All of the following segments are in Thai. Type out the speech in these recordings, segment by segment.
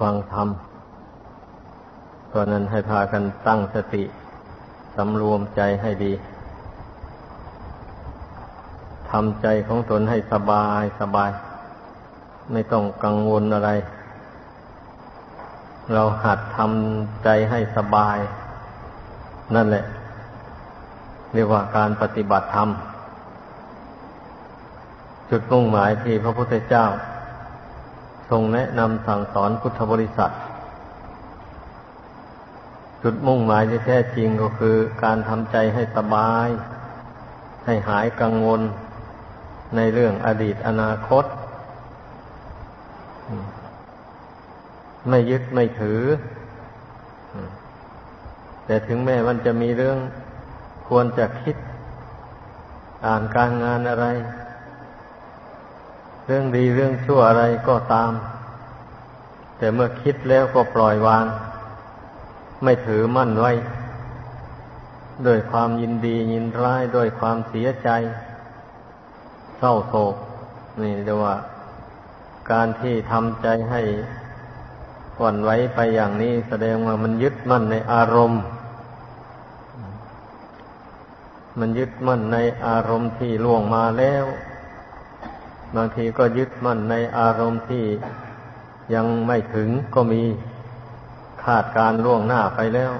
ฟังธรรมตอนนั้นให้พากันตั้งสติสำรวมใจให้ดีทำใจของตนให้สบายสบาย ไม่ต้องกังวลอะไร เราหัดทำใจให้สบาย นั่นแหละ เรียกว่าการปฏิบัติธรรม จุดมุ่งหมายที่พระพุทธเจ้า ทรงแนะนำสั่งสอนพุทธบริษัท จุดมุ่งหมายที่แท้จริงก็คือการทำใจให้สบาย ให้หายกังวลในเรื่องอดีตอนาคต ไม่ยึดไม่ถือ แต่ถึงแม้มันจะมีเรื่องควรจะคิด อ่านการงานอะไร เรื่องดีเรื่องชั่วอะไรก็ตาม แต่เมื่อคิดแล้วก็ปล่อยวาง ไม่ถือมั่นไว้ด้วยความยินดียินร้ายด้วยความเสียใจ เศร้าโศก นี่เรียกว่า การที่ทำใจให้หวั่นไหวไปอย่างนี้แสดงว่ามันยึดมั่นในอารมณ์ มันยึดมั่นในอารมณ์ที่ล่วงมาแล้ว บางทีก็ยึดมั่นในอารมณ์ที่ยังไม่ถึงก็มีคาดการล่วงหน้าไปแล้ว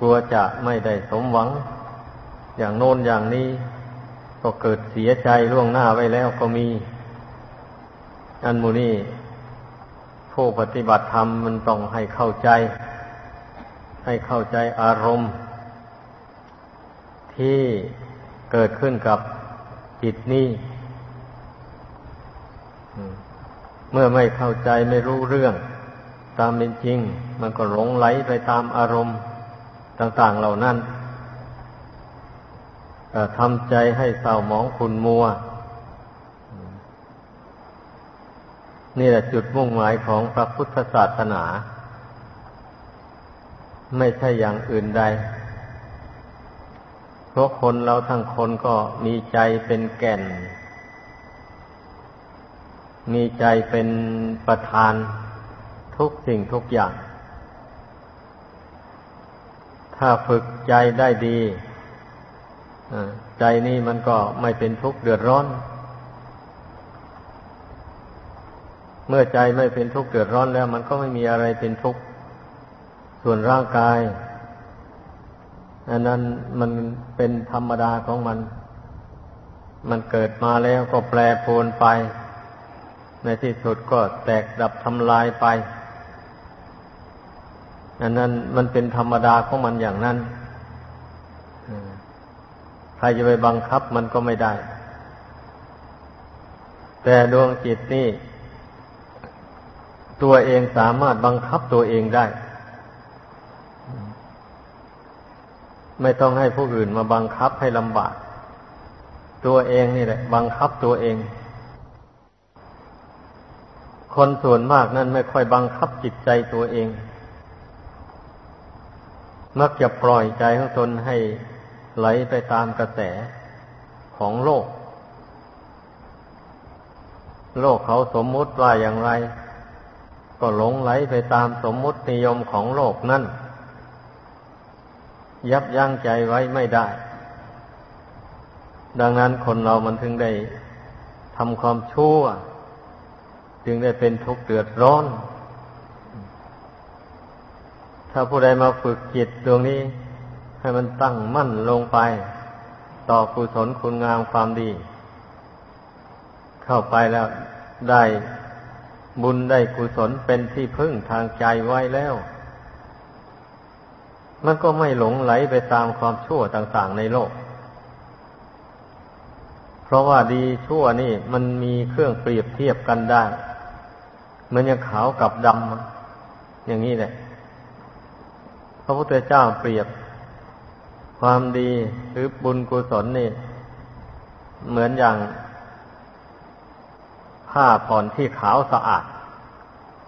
กลัวจะไม่ได้สมหวัง อย่างโน้นอย่างนี้ ก็เกิดเสียใจล่วงหน้าไว้แล้วก็มี อันมูนี่ผู้ปฏิบัติธรรมมันต้องให้เข้าใจ ให้เข้าใจอารมณ์ ที่เกิดขึ้นกับจิตนี้ เมื่อไม่เข้าใจไม่รู้เรื่อง ตามเป็นจริง มันก็หลงไหลไปตามอารมณ์ต่างๆเหล่านั้นทำใจให้เศร้าหมองขุนมัว นี่แหละจุดมุ่งหมายของพระพุทธศาสนา ไม่ใช่อย่างอื่นใด เพราะคนเราทั้งคนก็มีใจเป็นแก่น มีใจเป็นประธานทุกสิ่งทุกอย่าง ถ้าฝึกใจได้ดีใจนี่มันก็ไม่เป็นทุกข์เดือดร้อน เมื่อใจไม่เป็นทุกข์เดือดร้อนแล้ว มันก็ไม่มีอะไรเป็นทุกข์ ส่วนร่างกายอันนั้นมันเป็นธรรมดาของมัน มันเกิดมาแล้วก็แปรปรวนไป ในที่สุดก็แตกดับทำลายไปอันนั้นมันเป็นธรรมดาของมันอย่างนั้นใครจะไปบังคับมันก็ไม่ได้ แต่ดวงจิตนี่ ตัวเองสามารถบังคับตัวเองได้ ไม่ต้องให้ผู้อื่นมาบังคับให้ลำบาก ตัวเองนี่แหละ บังคับตัวเอง คนส่วนมากนั้นไม่ค่อยบังคับจิตใจตัวเอง มักจะปล่อยใจของตนให้ไหลไปตามกระแสของโลก โลกเขาสมมุติว่าอย่างไร ก็หลงไหลไปตามสมมุตินิยมของโลกนั่น ยับยั้งใจไว้ไม่ได้ ดังนั้นคนเรามันถึงได้ทำความชั่ว จึงได้เป็นทุกข์เดือดร้อน ถ้าผู้ใดมาฝึกจิตดวงนี้ ให้มันตั้งมั่นลงไป ต่อกุศลคุณงามความดี เข้าไปแล้วได้บุญได้กุศลเป็นที่พึ่งทางใจไว้แล้ว มันก็ไม่หลงไหลไปตามความชั่วต่างๆในโลก เพราะว่าดีชั่วนี่มันมีเครื่องเปรียบเทียบกันได้ มันยังขาวกับดำอย่างนี้แหละ พระพุทธเจ้าเปรียบ ความดีหรือบุญกุศลนี่ เหมือนอย่าง ผ้าผ่อนที่ขาวสะอาด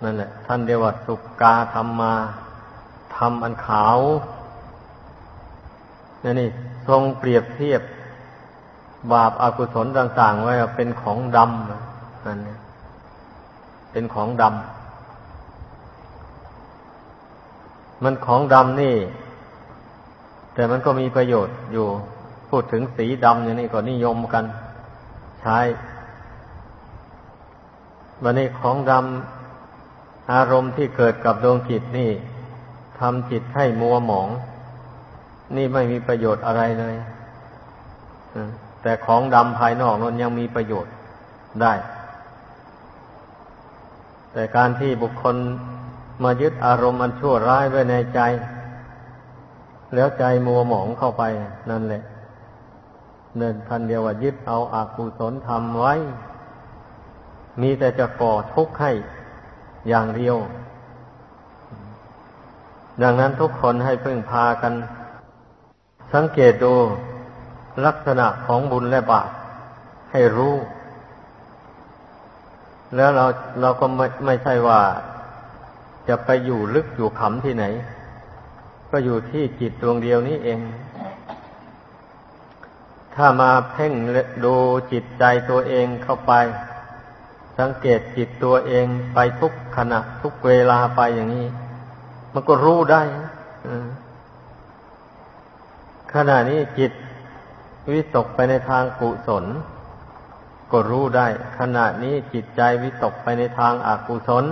นั่นแหละ ท่านเรียกว่าสุกาธรรมาทำอันขาวนี่นี่ ทรงเปรียบเทียบบาปอากุศลต่าง ๆ ไว้เป็นของดำนั่น เป็นของดำ มันของดำนี่ แต่มันก็มีประโยชน์อยู่ พูดถึงสีดำอย่างนี้ก็นิยมกัน ใช้วันนี้ของดำอารมณ์ที่เกิดกับดวงจิตนี่ทำจิตให้มัวหมอง นี่ไม่มีประโยชน์อะไรเลยแต่ของดำภายนอกนั้นยังมีประโยชน์ได้ แต่การที่บุคคลมายึดอารมณ์อันชั่วร้ายไว้ในใจ แล้วใจมัวหมองเข้าไปนั่นแหละเนินพันเดียวว่ายึดเอาอากุศลทำไว้ มีแต่จะก่อทุกข์ให้อย่างเดียว ดังนั้นทุกคนให้พึ่งพากัน สังเกตดูลักษณะของบุญและบาปให้รู้ แล้วเราเราก็ไม่ไม่ใช่ว่าจะไปอยู่ลึกอยู่ขำที่ไหน ก็อยู่ที่จิตดวงเดียวนี้เอง ถ้ามาเพ่งดูจิตใจตัวเองเข้าไป สังเกตจิตตัวเองไปทุกขณะทุกเวลาไปอย่างนี้ มันก็รู้ได้ขณะนี้จิตวิตกไปในทางกุศล ก็รู้ได้ ขณะนี้จิตใจวิตกไปในทางอากุศล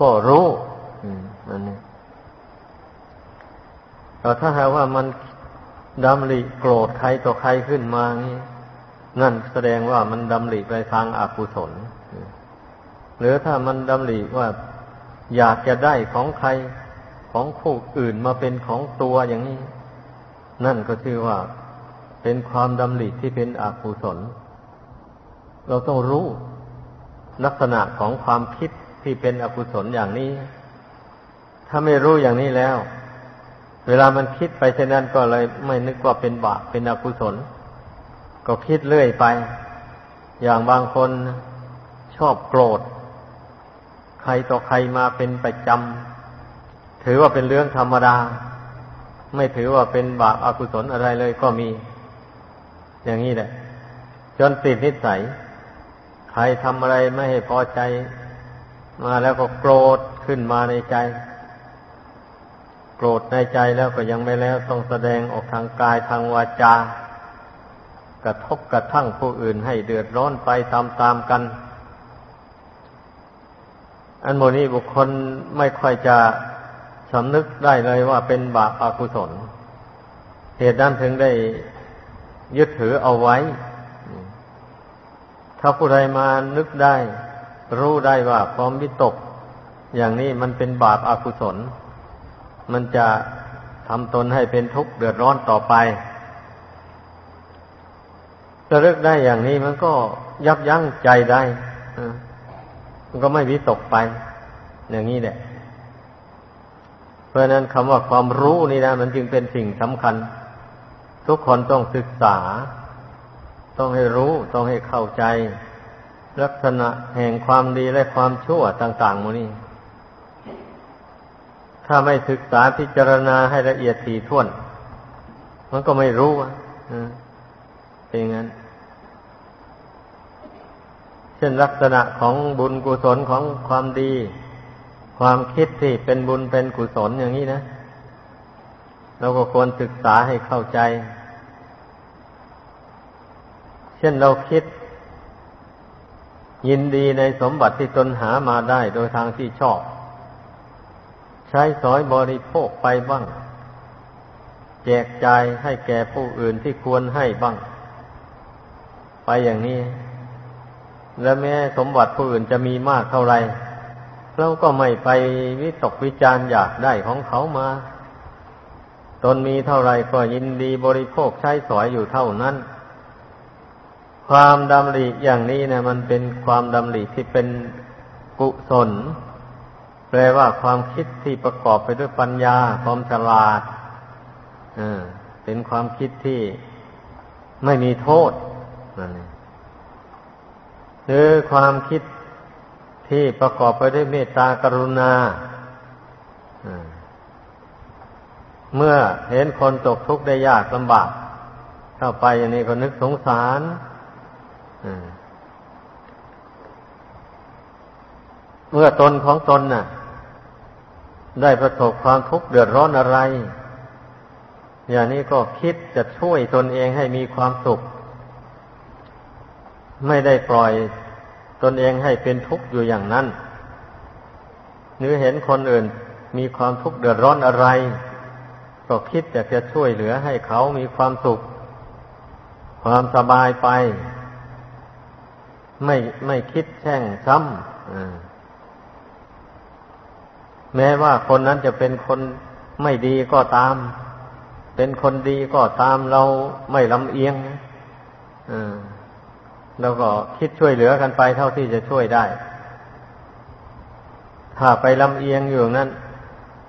ก็รู้นั่นนี่แต่ถ้าหากว่ามันดำริโกรธใครต่อใครขึ้นมานี่นั่นแสดงว่ามันดำริไปทางอากุศล หรือถ้ามันดำริว่าอยากจะได้ของใครของคู่อื่นมาเป็นของตัวอย่างนี้ นั่นก็ชื่อว่าเป็นความดำริที่เป็นอกุศล เราต้องรู้ลักษณะของความคิดที่เป็นอกุศลอย่างนี้ ถ้าไม่รู้อย่างนี้แล้ว เวลามันคิดไปเช่นนั้นก็เลย ไม่นึกว่าเป็นบาปเป็นอกุศล ก็คิดเรื่อยไป อย่างบางคนชอบโกรธ ใครต่อใครมาเป็นประจำถือว่าเป็นเรื่องธรรมดา ไม่ถือว่าเป็นบาปอากุศลอะไรเลยก็มี อย่างนี้แหละ จนติดนิสัย ใครทำอะไรไม่ให้พอใจ มาแล้วก็โกรธขึ้นมาในใจ โกรธในใจแล้วก็ยังไม่แล้วต้องแสดงออกทางกายทางวาจา กระทบกระทั่งผู้อื่นให้เดือดร้อนไปตามๆกัน อันโมนี้บุคคลไม่ค่อยจะสำนึกได้เลยว่าเป็นบาปอากุศล เหตุนั้นถึงได้ยึดถือเอาไว้ ถ้าผู้ใดมานึกได้ รู้ได้ว่าความวิตก อย่างนี้มันเป็นบาปอากุศล มันจะทำตนให้เป็นทุกข์เดือดร้อนต่อไปจะลิกได้อย่างนี้มันก็ยับยั้งใจได้มันก็ไม่วิตกไป อย่างนี้แหละ เพราะนั้นคำว่าความรู้นี่นะ มันจึงเป็นสิ่งสำคัญ ทุกคนต้องศึกษา ต้องให้รู้ต้องให้เข้าใจ ลักษณะแห่งความดีและความชั่วต่างๆมูนี่ถ้าไม่ศึกษาพิจารณาให้ละเอียดถี่ถ้วน มันก็ไม่รู้อะเป็นงั้น เช่นลักษณะของบุญกุศลของความดี ความคิดที่เป็นบุญเป็นกุศลอย่างนี้นะเราก็ควรศึกษาให้เข้าใจ ช่นเราคิด ยินดีในสมบัติที่ตนหามาได้โดยทางที่ชอบ ใช้สอยบริโภคไปบ้าง แจกจ่ายให้แก่ผู้อื่นที่ควรให้บ้าง ไปอย่างนี้ และแม้สมบัติผู้อื่นจะมีมากเท่าไรเราก็ไม่ไปวิตกวิจารอยากได้ของเขามา ตนมีเท่าไรก็ยินดีบริโภคใช้สอยอยู่เท่านั้น ความดำริอย่างนี้เนะมันเป็นความดำริที่เป็นกุศล แปลว่าความคิดที่ประกอบไปด้วยปัญญา ความฉลาดเป็นความคิดที่ไม่มีโทษนั่นเองหรือความคิดที่ประกอบไปด้วยเมตตากรุณาเมื่อเห็นคนตกทุกข์ได้ยากลำบาก เข้าไปอย่างนี้ก็นึกสงสาร เมื่อตนของตนน่ะ ได้ประสบความทุกข์เดือดร้อนอะไร อย่างนี้ก็คิดจะช่วยตนเองให้มีความสุข ไม่ได้ปล่อยตนเองให้เป็นทุกข์อยู่อย่างนั้นหรือเห็นคนอื่นมีความทุกข์เดือดร้อนอะไร ก็คิดอยากจะช่วยเหลือให้เขามีความสุข ความสบายไป ไม่ไม่คิดแช่งซ้ำแม้ว่าคนนั้นจะเป็นคนไม่ดีก็ตาม เป็นคนดีก็ตามเราไม่ลำเอียงเราก็คิดช่วยเหลือกันไปเท่าที่จะช่วยได้ ถ้าไปลำเอียงอยู่นั้น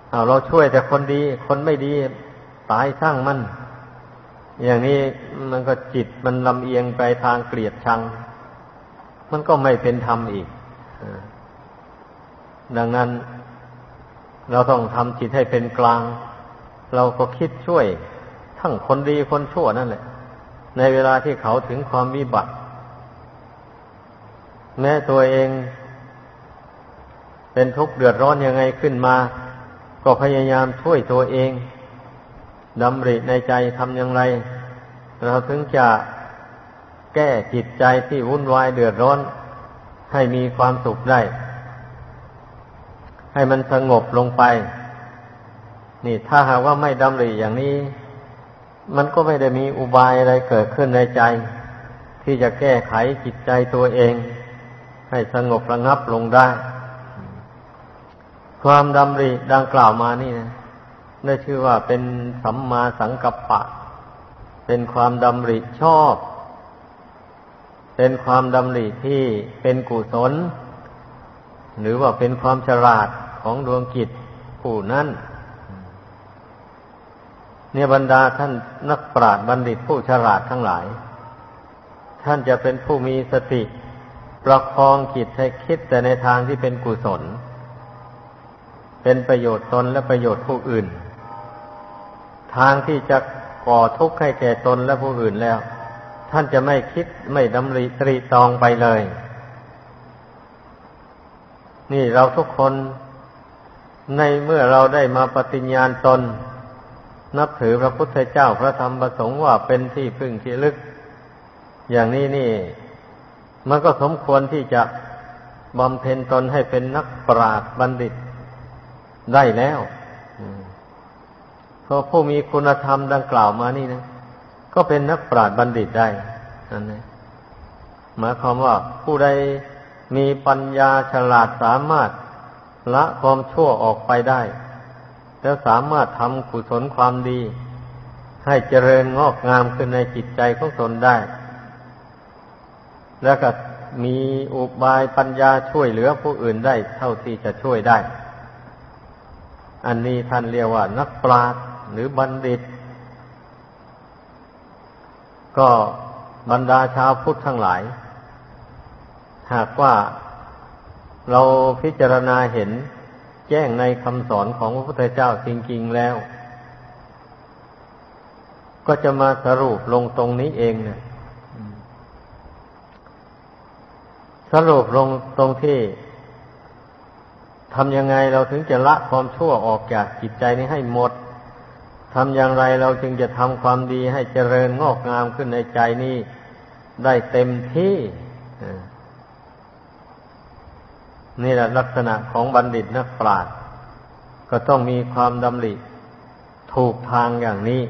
เอาเราช่วยแต่คนดี คนไม่ดีตายสร้างมัน อย่างนี้มันก็จิตมันลำเอียงไปทางเกลียดชัง มันก็ไม่เป็นธรรมอีก ดังนั้น เราต้องทำจิตให้เป็นกลาง เราก็คิดช่วย ทั้งคนดีคนชั่วนั่นแหละ ในเวลาที่เขาถึงความวิบัติ แม้ตัวเอง เป็นทุกข์เดือดร้อนยังไงขึ้นมา ก็พยายามช่วยตัวเองดำริในใจทำอย่างไร เราถึงจะ แก้จิตใจที่วุ่นวายเดือดร้อน ให้มีความสุขได้ ให้มันสงบลงไป นี่ถ้าหากว่าไม่ดำริอย่างนี้ มันก็ไม่ได้มีอุบายอะไรเกิดขึ้นในใจ ที่จะแก้ไขจิตใจตัวเอง ให้สงบระงับลงได้ ความดำริดังกล่าวมานี่นะได้ชื่อว่าเป็นสัมมาสังกัปปะ เป็นความดำริชอบ เป็นความดำริที่เป็นกุศล หรือว่าเป็นความฉลาดของดวงกิจผู้นั้นเนี่ยบรรดาท่านนักปราชญ์บัณฑิตผู้ฉลาดทั้งหลาย ท่านจะเป็นผู้มีสติประคองจิตให้คิดแต่ในทางที่เป็นกุศล เป็นประโยชน์ตนและประโยชน์ผู้อื่น ทางที่จะก่อทุกข์ให้แก่ตนและผู้อื่นแล้ว ท่านจะไม่คิดไม่ดำริตรีตองไปเลย นี่เราทุกคนในเมื่อเราได้มาปฏิญญาณตน นับถือพระพุทธเจ้าพระธรรมประสงค์ว่าเป็นที่พึ่งที่ลึก อย่างนี้นี่ มันก็สมควรที่จะบำเพ็ญตนให้เป็นนักปราชญ์บัณฑิตได้แล้วเพราะผู้มีคุณธรรมดังกล่าวมานี่นะ ก็เป็นนักปราชญ์บัณฑิตได้นั่นเองหมายความว่าผู้ใดมีปัญญาฉลาดสามารถละความชั่วออกไปได้ แล้วสามารถทำกุศลความดี ให้เจริญงอกงามขึ้นในจิตใจของตนได้ แล้วก็มีอุบายปัญญาช่วยเหลือผู้อื่นได้เท่าที่จะช่วยได้ อันนี้ท่านเรียกว่านักปราชญ์หรือบัณฑิต ก็บรรดาชาวพุทธทั้งหลาย หากว่าเราพิจารณาเห็นแจ้งในคำสอนของพระพุทธเจ้าจริงๆแล้ว ก็จะมาสรุปลงตรงนี้เองเนี่ยสรุปลงตรงที่ทำยังไงเราถึงจะละความชั่วออกจากจิตใจนี้ให้หมด ทำอย่างไรเราจึงจะทำความดีให้เจริญงอกงามขึ้นในใจนี้ได้เต็มที่นี่แหละลักษณะของบัณฑิตนักปราชญ์ก็ต้องมีความดำริถูกทางอย่างนี้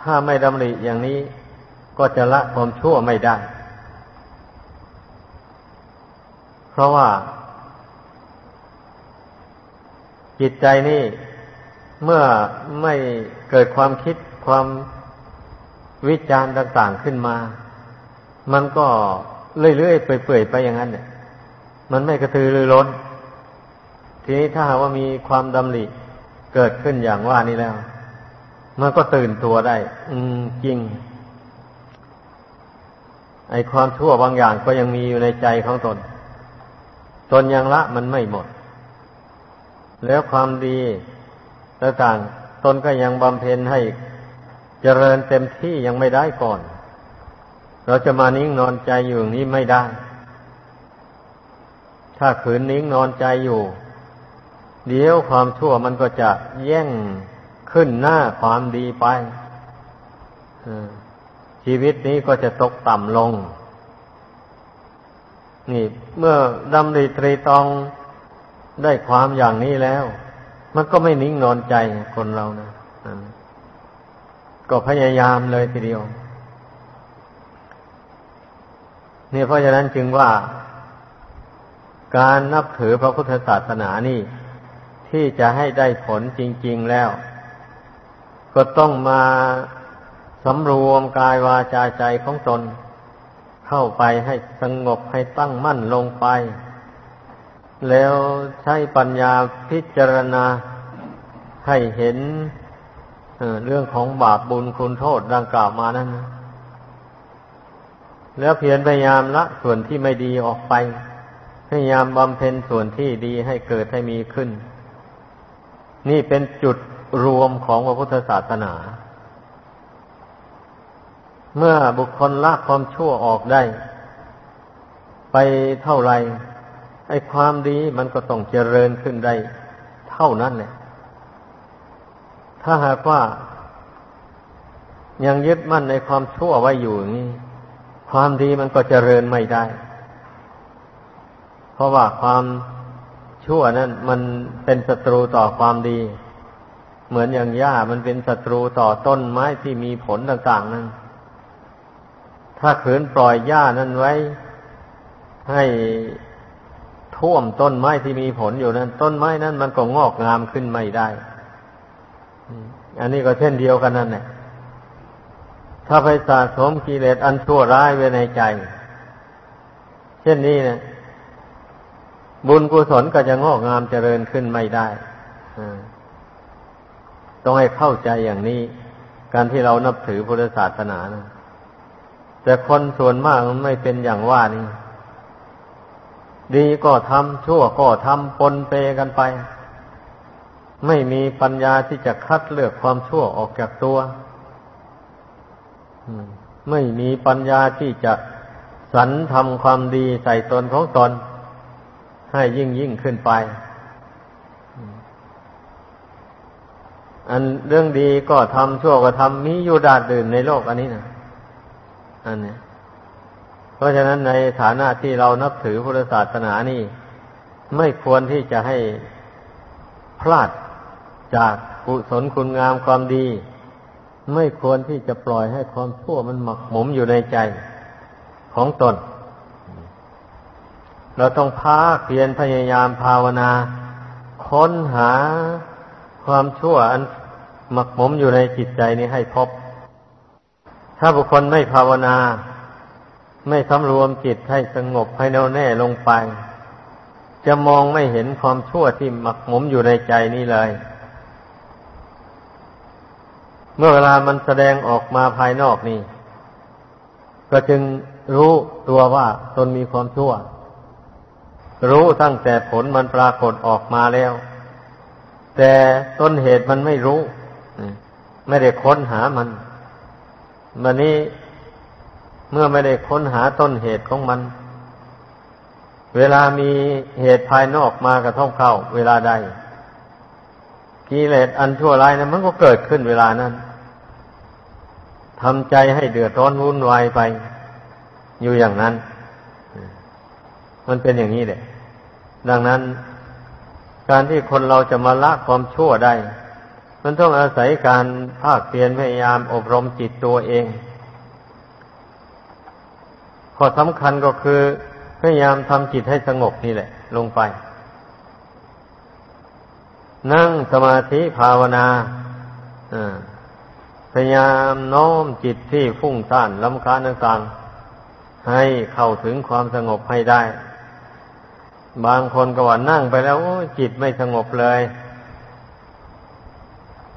ถ้าไม่ดำริอย่างนี้ ก็จะละความชั่วไม่ได้ เพราะว่า จิตใจนี่ เมื่อไม่เกิดความคิดความวิจารณ์ต่าง ๆขึ้นมา มันก็เรื่อยๆเปื่อยๆไปอย่างนั้นเนี่ยมันไม่กระตือรือร้น ทีนี้ถ้าว่ามีความดำริเกิดขึ้นอย่างว่านี้แล้ว มันก็ตื่นตัวได้ อืมจริง ไอความชั่วบางอย่างก็ยังมีอยู่ในใจของตน ตนยังละมันไม่หมด แล้วความดี ต่างๆตนก็ยังบำเพ็ญให้เจริญเต็มที่ยังไม่ได้ก่อน เราจะมานิ่งนอนใจอยู่อย่างนี้ไม่ได้ ถ้าขืนนิ่งนอนใจอยู่ เดี๋ยวความชั่วมันก็จะแย่งขึ้นหน้าความดีไปชีวิตนี้ก็จะตกต่ำลง นี่ เมื่อดำริตรีตองได้ความอย่างนี้แล้ว มันก็ไม่นิ่งนอนใจคนเรานะก็พยายามเลยทีเดียวนี่เพราะฉะนั้นจึงว่าการนับถือพระพุทธศาสนานี่ ที่จะให้ได้ผลจริง ๆแล้ว ก็ต้องมาสำรวมกายวาจาใจของตน เข้าไปให้สงบให้ตั้งมั่นลงไป แล้วใช้ปัญญาพิจารณาให้เห็นเรื่องของบาปบุญคุณโทษดังกล่าวมานั้น แล้วเพียรพยายามละส่วนที่ไม่ดีออกไป พยายามบำเพ็ญส่วนที่ดีให้เกิดให้มีขึ้น นี่เป็นจุดรวมของพระพุทธศาสนา เมื่อบุคคลละความชั่วออกได้ ไปเท่าไหร่ ไอ้ความดีมันก็ต้องเจริญขึ้นได้เท่านั้นแหละถ้าหากว่า ยังยึดมั่นในความชั่วไว้อยู่อย่างนี้ความดีมันก็เจริญไม่ได้ เพราะว่าความชั่วนั้นมันเป็นศัตรูต่อความดี เหมือนอย่างหญ้ามันเป็นศัตรูต่อต้นไม้ที่มีผลต่างๆ นั้น ถ้าขืนปล่อยหญ้านั้นไว้ ให้ ท่วมต้นไม้ที่มีผลอยู่นั้น ต้นไม้นั้นมันก็งอกงามขึ้นไม่ได้ อันนี้ก็เช่นเดียวกันนั่นแหละถ้าไปสะสมกิเลสอันชั่วร้ายไว้ในใจ เช่นนี้นะบุญกุศลก็จะงอกงามเจริญขึ้นไม่ได้ต้องให้เข้าใจอย่างนี้ การที่เรานับถือพุทธศาสนานะแต่คนส่วนมากมันไม่เป็นอย่างว่านี่ ดีก็ทำชั่วก็ทำปนเปกันไป ไม่มีปัญญาที่จะคัดเลือกความชั่วออกจากตัวไม่มีปัญญาที่จะสรรทำความดีใส่ตนของตน ให้ยิ่งยิ่งขึ้นไป อันเรื่องดีก็ทำชั่วก็ทำมีอยู่ดาดดื่นในโลกอันนี้นะอันนี้ เพราะฉะนั้นในฐานะที่เรานับถือพุทธศาสนานี่ ไม่ควรที่จะให้พลาดจากกุศลคุณงามความดี ไม่ควรที่จะปล่อยให้ความชั่วมันหมักหมมอยู่ในใจของตน เราต้องพาเพียรพยายามภาวนา ค้นหาความชั่วอันหมักหมมอยู่ในจิตใจนี้ให้พบ ถ้าบุคคลไม่ภาวนา ไม่สำรวมจิตให้สงบให้แน่วแน่ลงไป จะมองไม่เห็นความชั่วที่หมักหมมอยู่ในใจนี้เลย เมื่อเวลามันแสดงออกมาภายนอกนี่ ก็จึงรู้ตัวว่าตนมีความชั่ว รู้ตั้งแต่ผลมันปรากฏออกมาแล้ว แต่ต้นเหตุมันไม่รู้ ไม่ได้ค้นหามันมันนี้ เมื่อไม่ได้ค้นหาต้นเหตุของมัน เวลามีเหตุภายนอกมากระทบเข้า เวลาใดกิเลสอันชั่วร้ายนะมันก็เกิดขึ้นเวลานั้นทำใจให้เดือดร้อนวุ่นวายไป อยู่อย่างนั้น มันเป็นอย่างนี้แหละดังนั้น การที่คนเราจะมาละความชั่วได้ มันต้องอาศัยการภาคเพียรพยายามอบรมจิตตัวเอง ข้อสำคัญก็คือพยายามทำจิตให้สงบนี่แหละ ลงไป นั่งสมาธิภาวนาพยายามน้อมจิตที่ฟุ้งซ่านลำคาญต่างๆให้เข้าถึงความสงบให้ได้ บางคนก็ว่านั่งไปแล้วจิตไม่สงบเลย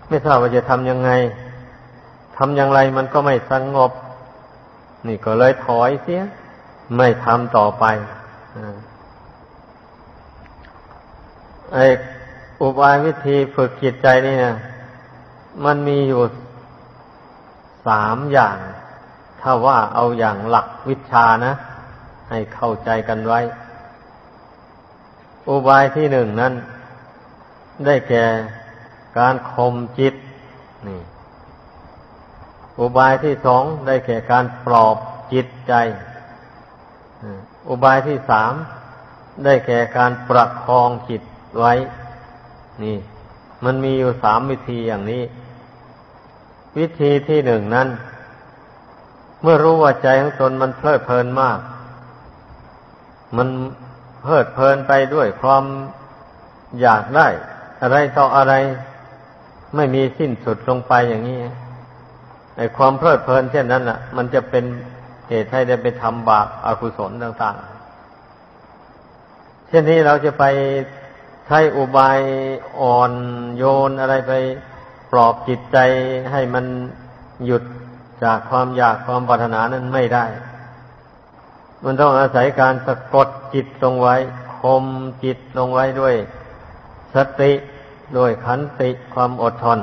ไม่ทราบว่าจะทำยังไงทำอย่างไรมันก็ไม่สงบ นี่ก็เลยถอยเสีย ไม่ทำต่อไปไอ้อุบายวิธีฝึกจิตใจนี่นะมันมีอยู่สามอย่าง ถ้าว่าเอาอย่างหลักวิชานะ ให้เข้าใจกันไว้ อุบายที่หนึ่งนั้น ได้แก่การข่มจิต นี่ อุบายที่สองได้แก่การปลอบจิตใจ อุบายที่สามได้แก่การประคองจิตไว้ นี่ มันมีอยู่สามวิธีอย่างนี้ วิธีที่หนึ่งนั้น เมื่อรู้ว่าใจของตนมันเพลิดเพลินมาก มันเพลิดเพลินไปด้วยความอยากได้ อะไรต่ออะไรไม่มีสิ้นสุดลงไปอย่างนี้ ไอ้ความเพลิดเพลินเช่นนั้นอะ มันจะเป็นเหตุให้ได้ไปทำบาปอากุศลต่างๆ เช่นนี้เราจะไปใช้อุบายอ่อนโยนอะไรไปปลอบจิตใจให้มันหยุดจากความอยากความปรารถนานั้นไม่ได้ มันต้องอาศัยการสะกดจิตลงไว้คมจิตลงไว้ด้วยสติด้วยขันติความอดทน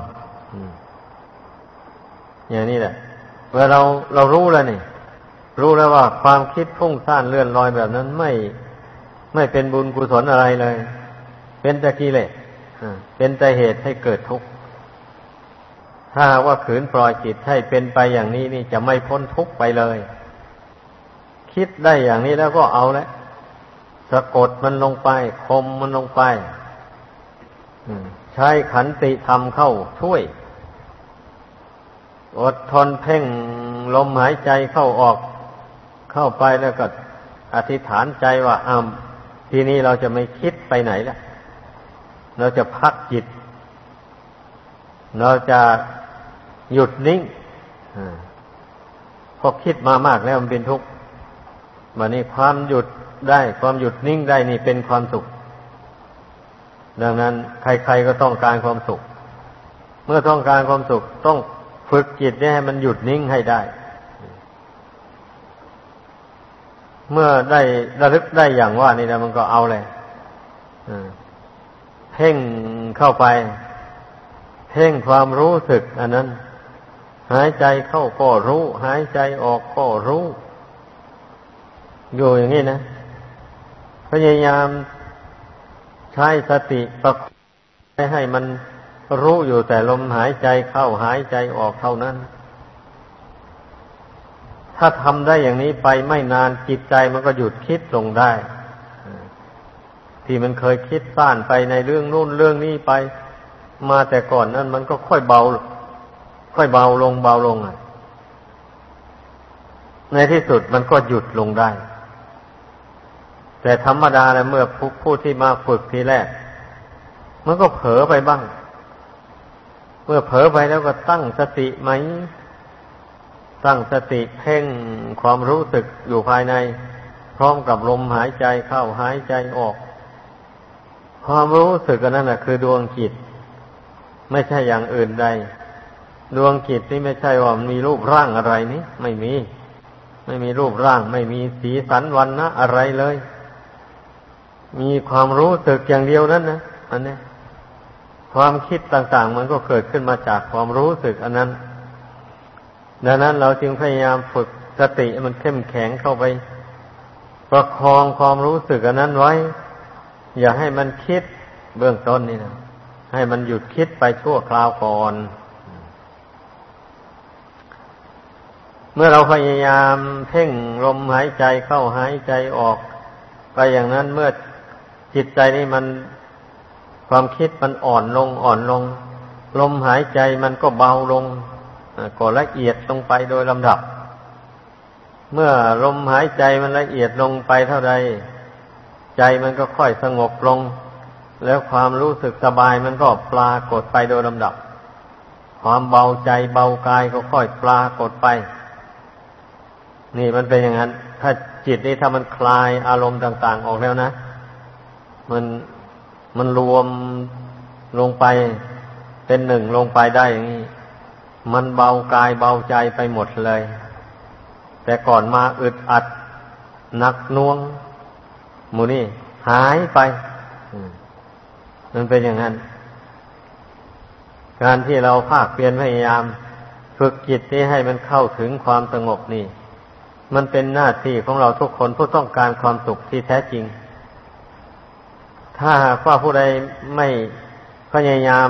อย่างนี้แหละเมื่อเราเรารู้แล้วนี่ รู้แล้วว่าความคิดพุ่งซ่านเลื่อนลอยแบบนั้นไม่ไม่เป็นบุญกุศลอะไรเลย เป็นแต่กิเลสเป็นแต่เหตุให้เกิดทุกข์ถ้าว่าขืนปล่อยจิตให้เป็นไปอย่างนี้นี่จะไม่พ้นทุกข์ไปเลย คิดได้อย่างนี้แล้วก็เอาแล้วสะกดมันลงไปคมมันลงไปใช้ขันติธรรมเข้าช่วย อดทนเพ่งลมหายใจเข้าออกเข้าไปแล้วก็อธิษฐานใจว่าอ้าทีนี้เราจะไม่คิดไปไหนแล้วเราจะพักจิต เราจะหยุดนิ่งพอคิดมามากแล้วมันเป็นทุกข์วันนี้ความหยุดได้ความหยุดนิ่งได้นี่เป็นความสุข ดังนั้น ใครๆก็ต้องการความสุข เมื่อต้องการความสุขต้อง ฝึกจิตให้มันหยุดนิ่งให้ได้ เมื่อได้ระลึกได้อย่างว่านี่แล้วมันก็เอาเลยเพ่งเข้าไป เพ่งความรู้สึก อันนั้น หายใจเข้าก็รู้ หายใจออกก็รู้ อยู่อย่างนี้นะ พยายามใช้สติประคองให้มัน รู้อยู่แต่ลมหายใจเข้าหายใจออกเท่านั้น ถ้าทำได้อย่างนี้ไปไม่นานจิตใจมันก็หยุดคิดลงได้ ที่มันเคยคิดซ่านไปในเรื่องนู่นเรื่องนี้ไป มาแต่ก่อนนั้นมันก็ค่อยเบา ค่อยเบาลงเบาลงอะในที่สุดมันก็หยุดลงได้ แต่ธรรมดาเลยเมื่อผู้ที่มาฝึกทีแรก มันก็เผลอไปบ้าง เมื่อเผลอไปแล้วก็ตั้งสติไหม ตั้งสติเพ่งความรู้สึกอยู่ภายใน พร้อมกับลมหายใจเข้าหายใจออก ความรู้สึกนั่นแหะคือดวงจิต ไม่ใช่อย่างอื่นใด ดวงจิตนี่ไม่ใช่ว่ามีรูปร่างอะไรนี่ไม่มี ไม่มีรูปร่าง ไม่มีสีสันวันนะอะไรเลย มีความรู้สึกอย่างเดียวนั้นนะอันนี้ ความคิดต่างๆ มันก็เกิดขึ้นมาจากความรู้สึกอันนั้น ดังนั้นเราจึงพยายามฝึกสติมันเข้มแข็งเข้าไป ประคองความรู้สึกอันนั้นไว้ อย่าให้มันคิดเบื้องต้นนี่นะให้มันหยุดคิดไปชั่วคราวก่อน เมื่อเราพยายามเพ่งลมหายใจเข้าหายใจออก ไปอย่างนั้นเมื่อจิตใจนี่มัน ความคิดมันอ่อนลงอ่อนลง ลมหายใจมันก็เบาลงก็ละเอียดลงไปโดยลำดับ เมื่อลมหายใจมันละเอียดลงไปเท่าใด ใจมันก็ค่อยสงบลง แล้วความรู้สึกสบายมันก็ปลากฏไปโดยลำดับ ความเบาใจเบากายก็ค่อยปลากฏไป นี่มันเป็นอย่างนั้น ถ้าจิตนี้ถ้ามันคลายอารมณ์ต่าง ๆ ออกแล้วนะ มัน มันรวมลงไปเป็นหนึ่งลงไปได้อย่างนี้ มันเบากายเบาใจไปหมดเลย แต่ก่อนมาอึดอัดหนักน่วงมูนี่หายไป มันเป็นอย่างนั้น การที่เราภาคเพียรพยายาม ฝึกจิตนี้ให้มันเข้าถึงความสงบนี่ มันเป็นหน้าที่ของเราทุกคนผู้ต้องการความสุขที่แท้จริง ถ้าหากว่าผู้ใดไม่พยายาม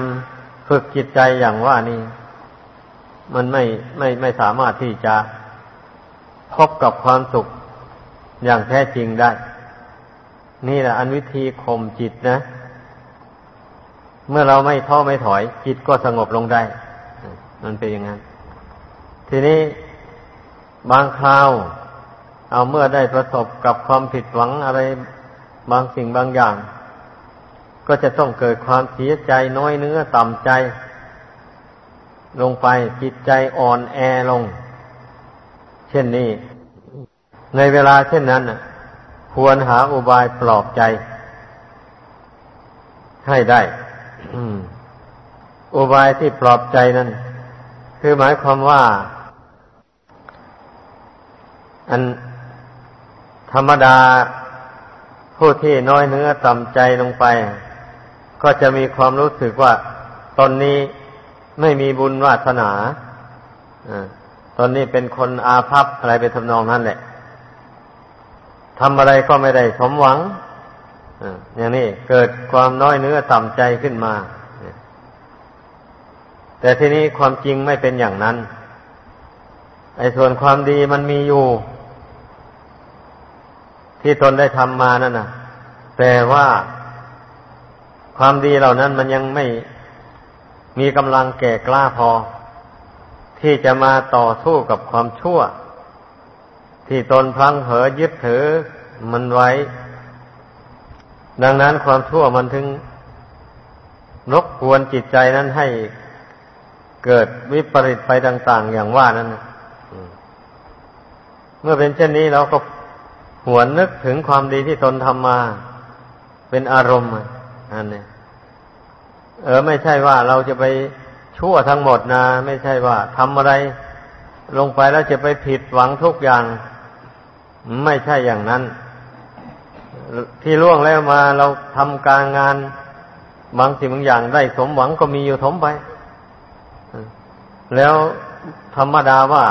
ฝึกจิตใจอย่างว่านี่มันไม่ไม่ไม่สามารถที่จะพบกับความสุขอย่างแท้จริงได้ นี่แหละอันวิธีข่มจิตนะ เมื่อเราไม่ท้อไม่ถอย จิตก็สงบลงได้ มันเป็นอย่างนั้น ทีนี้บางคราว เอาเมื่อได้ประสบกับความผิดหวังอะไรบางสิ่งบางอย่าง ก็จะต้องเกิดความเสียใจน้อยเนื้อต่ำใจ ลงไปจิตใจอ่อนแอลง เช่นนี้ ในเวลาเช่นนั้นควรหาอุบายปลอบใจ ให้ได้อุบายที่ปลอบใจนั้น คือหมายความว่า อันธรรมดาผู้ที่น้อยเนื้อต่ำใจลงไป ก็จะมีความรู้สึกว่าตนนี้ไม่มีบุญวาสนาตอนนี้เป็นคนอาภัพอะไรไปทำนองนั้นแหละทำอะไรก็ไม่ได้สมหวังอย่างนี้เกิดความน้อยเนื้อต่ำใจขึ้นมา แต่ทีนี้ความจริงไม่เป็นอย่างนั้น ไอ้ส่วนความดีมันมีอยู่ ที่ตนได้ทำมานั่นนะแต่ว่า ความดีเหล่านั้นมันยังไม่มีกำลังแก่กล้าพอ ที่จะมาต่อสู้กับความชั่ว ที่ตนพังเหอยึดถือมันไว้ ดังนั้นความชั่วมันถึงรบกวนจิตใจนั้นให้เกิดวิปริตไปต่าง ๆ อย่างว่านั้นเมื่อเป็นเช่นนี้เราก็หวนนึกถึงความดีที่ตนทำมา เป็นอารมณ์ อันนี้เออ ไม่ใช่ว่าเราจะไปชั่วทั้งหมดนะ ไม่ใช่ว่าทำอะไร ลงไปแล้วจะไปผิดหวังทุกอย่าง ไม่ใช่อย่างนั้น ที่ล่วงแล้วมาเราทำการงานบางสิ่งบางอย่างได้สมหวังก็มีอยู่ถมไป แล้วธรรมดาว่า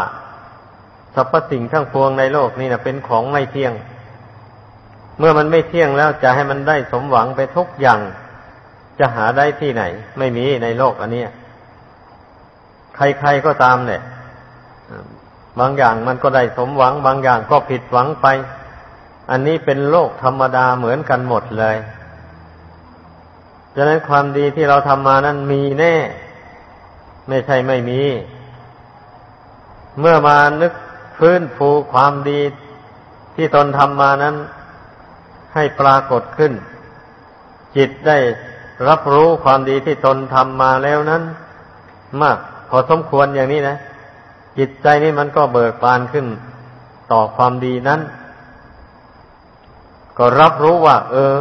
สรรพสิ่งทั้งปวงในโลกนี่นะเป็นของไม่เที่ยง เมื่อมันไม่เที่ยงแล้วจะให้มันได้สมหวังไปทุกอย่าง จะหาได้ที่ไหน ไม่มีในโลกอันนี้ใครๆก็ตามเนี่ยบางอย่างมันก็ได้สมหวัง บางอย่างก็ผิดหวังไป อันนี้เป็นโลกธรรมดาเหมือนกันหมดเลยดังนั้นความดีที่เราทำมานั้นมีแน่ ไม่ใช่ไม่มี เมื่อมานึกฟื้นฟูความดีที่ตนทำมานั้น ให้ปรากฏขึ้น จิตได้รับรู้ความดีที่ตนทำมาแล้วนั้น มากพอสมควรอย่างนี้นะ จิตใจนี้มันก็เบิกบานขึ้นต่อความดีนั้น ก็รับรู้ว่า เออ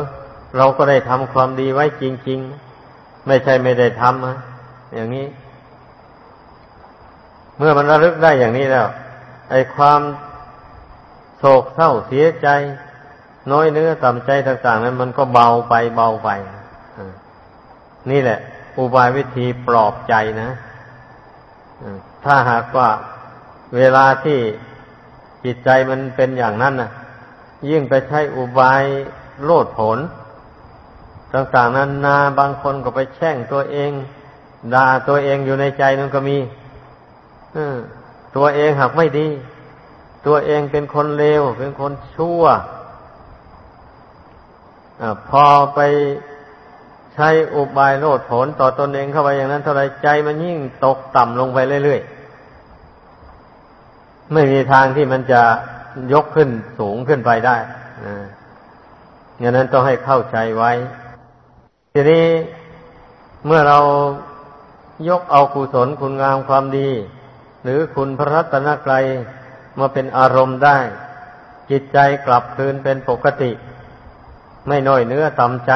เราก็ได้ทำความดีไว้จริง ๆ ไม่ใช่ไม่ได้ทำอะอย่างนี้ เมื่อมันระลึกได้อย่างนี้แล้วไอ้ความโศกเศร้าเสียใจ น้อยเนื้อต่ำใจต่าง ๆ นั้นมันก็เบาไปเบาไปนี่แหละ อุบายวิธีปลอบใจนะถ้าหากว่าเวลาที่จิตใจมันเป็นอย่างนั้นนะยิ่งไปใช้อุบายโลดผล ต่างๆนั้นนาบางคนก็ไปแช่งตัวเองด่าตัวเองอยู่ในใจนั่นก็มีตัวเองหากไม่ดี ตัวเองเป็นคนเลวเป็นคนชั่ว อพอไปใช้อุบายโลดผลต่อตอนเองเข้าไปอย่างนั้นเท่าไรใจมันยิ่งตกต่ำลงไปเรื่อยๆ ไม่มีทางที่มันจะยกขึ้นสูงขึ้นไปได้อย่างนั้นต้องให้เข้าใจไว้ ทีนี้เมื่อเรายกเอากุศลคุณงามความดี หรือคุณพระรัตนกรัยมาเป็นอารมณ์ได้ จิตใจกลับคืนเป็นปกติ ไม่น้อยเนื้อต่ำใจ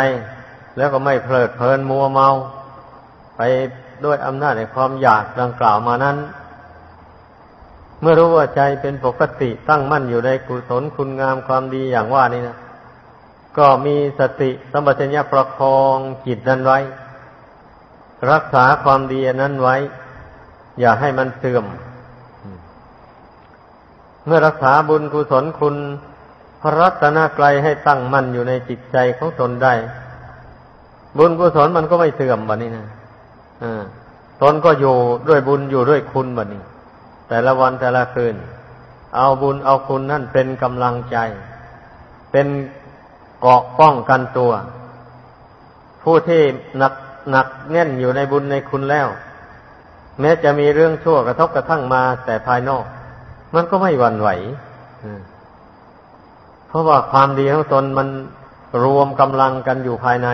แล้วก็ไม่เพลิดเพลินมัวเมา ไปด้วยอำนาจในความอยากดังกล่าวมานั้น เมื่อรู้ว่าใจเป็นปกติตั้งมั่นอยู่ในกุศลคุณงามความดีอย่างว่านี่นะก็มีสติสัมปชัญญะประคองจิตนั้นไว้ รักษาความดีนั้นไว้ อย่าให้มันเสื่อม เมื่อรักษาบุญกุศลคุณ พระรัตนกรัยให้ตั้งมั่นอยู่ในจิตใจของตนได้ บุญกุศลมันก็ไม่เสื่อมบัดนี้นะตนก็อยู่ด้วยบุญอยู่ด้วยคุณบัดนี้ แต่ละวันแต่ละคืน เอาบุญเอาคุณนั่นเป็นกำลังใจ เป็นเกาะป้องกันตัว ผู้ที่หนักหนักแน่นอยู่ในบุญในคุณแล้ว แม้จะมีเรื่องชั่วกระทบกระทั่งมาแต่ภายนอก มันก็ไม่หวั่นไหว เพราะว่าความดีของตนมันรวมกำลังกันอยู่ภายใน